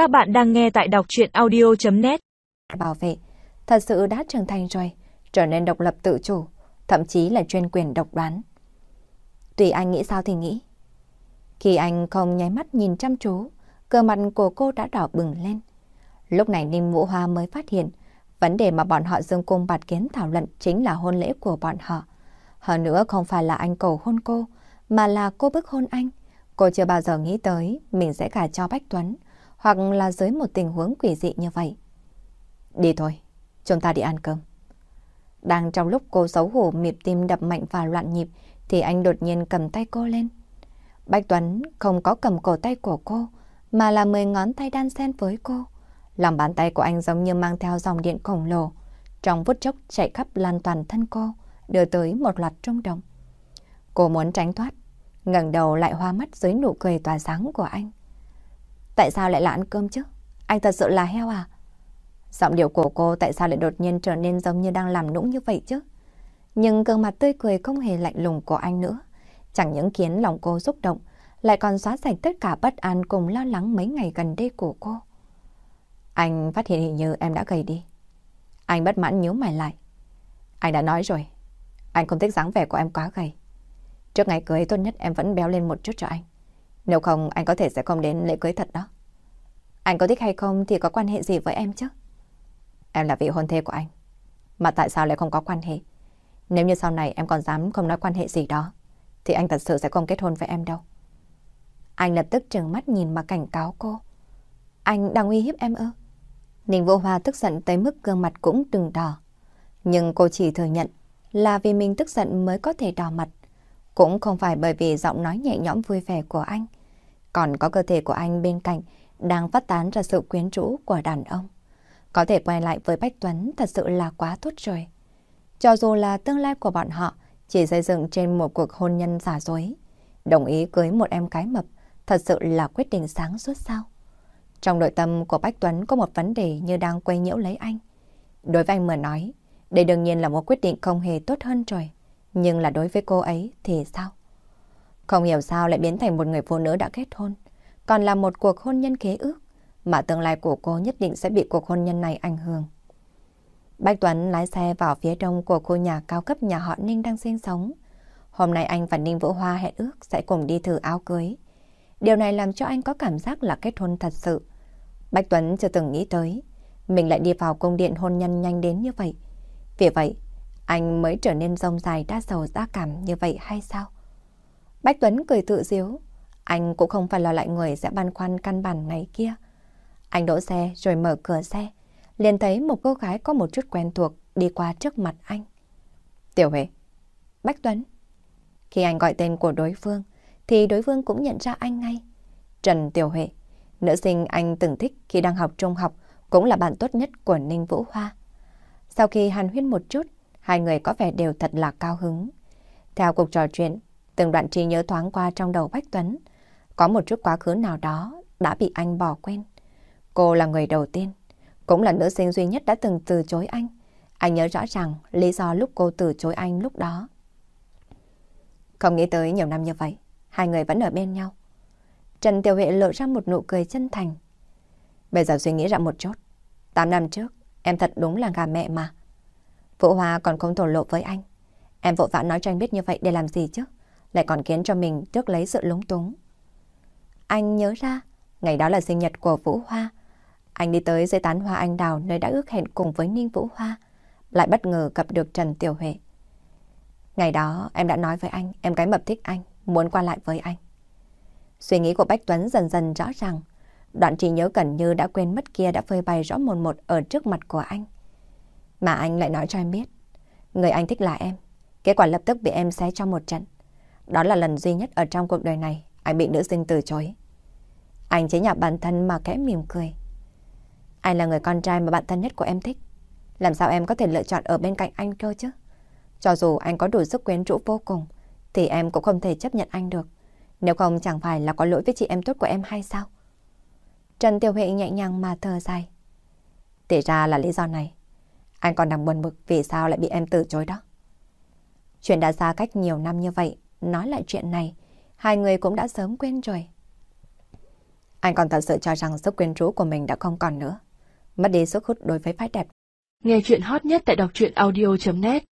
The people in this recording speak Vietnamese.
Các bạn đang nghe tại đọc chuyện audio.net Bảo vệ, thật sự đã trưởng thành rồi, trở nên độc lập tự chủ, thậm chí là chuyên quyền độc đoán. Tùy anh nghĩ sao thì nghĩ. Khi anh không nháy mắt nhìn chăm chú, cơ mặt của cô đã đỏ bừng lên. Lúc này Ninh Vũ Hoa mới phát hiện, vấn đề mà bọn họ dương cung bạt kiến thảo luận chính là hôn lễ của bọn họ. Hơn nữa không phải là anh cầu hôn cô, mà là cô bức hôn anh. Cô chưa bao giờ nghĩ tới mình sẽ gả cho Bách Tuấn, hoặc là dưới một tình huống quỷ dị như vậy. Đi thôi, chúng ta đi ăn cơm. Đang trong lúc cô xấu hổ nhịp tim đập mạnh và loạn nhịp, thì anh đột nhiên cầm tay cô lên. Bách Tuấn không có cầm cổ tay của cô, mà là mười ngón tay đan xen với cô. Lòng bàn tay của anh giống như mang theo dòng điện khổng lồ, trong phút chốc chạy khắp lan toàn thân cô, đưa tới một loạt trung động. Cô muốn tránh thoát, ngẩng đầu lại hoa mắt dưới nụ cười tỏa sáng của anh. Tại sao lại là ăn cơm chứ? Anh thật sự là heo à? Giọng điệu của cô tại sao lại đột nhiên trở nên giống như đang làm nũng như vậy chứ? Nhưng gương mặt tươi cười không hề lạnh lùng của anh nữa. Chẳng những khiến lòng cô xúc động, lại còn xóa sạch tất cả bất an cùng lo lắng mấy ngày gần đây của cô. Anh phát hiện hình như em đã gầy đi. Anh bất mãn nhíu mày lại. Anh đã nói rồi, anh không thích dáng vẻ của em quá gầy. Trước ngày cưới tốt nhất em vẫn béo lên một chút cho anh. Nếu không anh có thể sẽ không đến lễ cưới thật đó. Anh có thích hay không thì có quan hệ gì với em chứ? Em là vị hôn thê của anh. Mà tại sao lại không có quan hệ? Nếu như sau này em còn dám không nói quan hệ gì đó, thì anh thật sự sẽ không kết hôn với em đâu. Anh lập tức trừng mắt nhìn mà cảnh cáo cô. Anh đang uy hiếp em ư? Ninh Vô Hoa tức giận tới mức gương mặt cũng từng đỏ. Nhưng cô chỉ thừa nhận là vì mình tức giận mới có thể đỏ mặt. Cũng không phải bởi vì giọng nói nhẹ nhõm vui vẻ của anh. Còn có cơ thể của anh bên cạnh đang phát tán ra sự quyến rũ của đàn ông. Có thể quay lại với Bách Tuấn thật sự là quá tốt rồi. Cho dù là tương lai của bọn họ chỉ xây dựng trên một cuộc hôn nhân giả dối, đồng ý cưới một em cái mập, thật sự là quyết định sáng suốt sao. Trong nội tâm của Bách Tuấn có một vấn đề như đang quay nhiễu lấy anh. Đối với anh mà nói, đây đương nhiên là một quyết định không hề tốt hơn rồi. Nhưng là đối với cô ấy thì sao? Không hiểu sao lại biến thành một người phụ nữ đã kết hôn, còn là một cuộc hôn nhân kế ước, mà tương lai của cô nhất định sẽ bị cuộc hôn nhân này ảnh hưởng. Bách Tuấn lái xe vào phía đông của khu nhà cao cấp nhà họ Ninh đang sinh sống. Hôm nay anh và Ninh Vũ Hoa hẹn ước sẽ cùng đi thử áo cưới. Điều này làm cho anh có cảm giác là kết hôn thật sự. Bách Tuấn chưa từng nghĩ tới, mình lại đi vào cung điện hôn nhân nhanh đến như vậy. Vì vậy, anh mới trở nên rông dài đa sầu da cảm như vậy hay sao? Bách Tuấn cười tự diếu, anh cũng không phải lo lại người sẽ băn khoăn căn bản này kia. Anh đỗ xe rồi mở cửa xe, liền thấy một cô gái có một chút quen thuộc đi qua trước mặt anh. Tiểu Huệ, Bách Tuấn. Khi anh gọi tên của đối phương, thì đối phương cũng nhận ra anh ngay. Trần Tiểu Huệ, nữ sinh anh từng thích khi đang học trung học, cũng là bạn tốt nhất của Ninh Vũ Hoa. Sau khi hàn huyên một chút, hai người có vẻ đều thật là cao hứng. Theo cuộc trò chuyện, từng đoạn trí nhớ thoáng qua trong đầu Bách Tuấn. Có một chút quá khứ nào đó đã bị anh bỏ quên. Cô là người đầu tiên, cũng là nữ sinh duy nhất đã từng từ chối anh. Anh nhớ rõ ràng lý do lúc cô từ chối anh lúc đó. Không nghĩ tới nhiều năm như vậy, hai người vẫn ở bên nhau. Trần Tiểu Huệ lộ ra một nụ cười chân thành. Bây giờ suy nghĩ ra một chút. Tám năm trước, em thật đúng là gà mẹ mà. Vũ Hoa còn không thổ lộ với anh. Em vội vã nói cho anh biết như vậy để làm gì chứ? Lại còn khiến cho mình trước lấy sự lúng túng. Anh nhớ ra, ngày đó là sinh nhật của Vũ Hoa. Anh đi tới dây tán hoa anh đào nơi đã ước hẹn cùng với Ninh Vũ Hoa. Lại bất ngờ gặp được Trần Tiểu Huệ. Ngày đó em đã nói với anh, em cái mập thích anh, muốn qua lại với anh. Suy nghĩ của Bách Tuấn dần dần rõ ràng. Đoạn trí nhớ gần như đã quên mất kia đã phơi bày rõ một một ở trước mặt của anh. Mà anh lại nói cho em biết. Người anh thích là em. Kết quả lập tức bị em xé cho một trận. Đó là lần duy nhất ở trong cuộc đời này anh bị nữ sinh từ chối. Anh chế nhạo bản thân mà kẽ mỉm cười. Anh là người con trai mà bạn thân nhất của em thích. Làm sao em có thể lựa chọn ở bên cạnh anh cơ chứ? Cho dù anh có đủ sức quyến rũ vô cùng, thì em cũng không thể chấp nhận anh được. Nếu không chẳng phải là có lỗi với chị em tốt của em hay sao? Trần Tiểu Huệ nhẹ nhàng mà thở dài. Thì ra là lý do này. Anh còn đang buồn bực vì sao lại bị em từ chối đó. Chuyện đã xa cách nhiều năm như vậy, nói lại chuyện này, hai người cũng đã sớm quên rồi. Anh còn thật sự cho rằng sức quyến rũ của mình đã không còn nữa. Mất đi sức hút đối với phái đẹp. Nghe chuyện hot nhất tại đọc truyện audio.net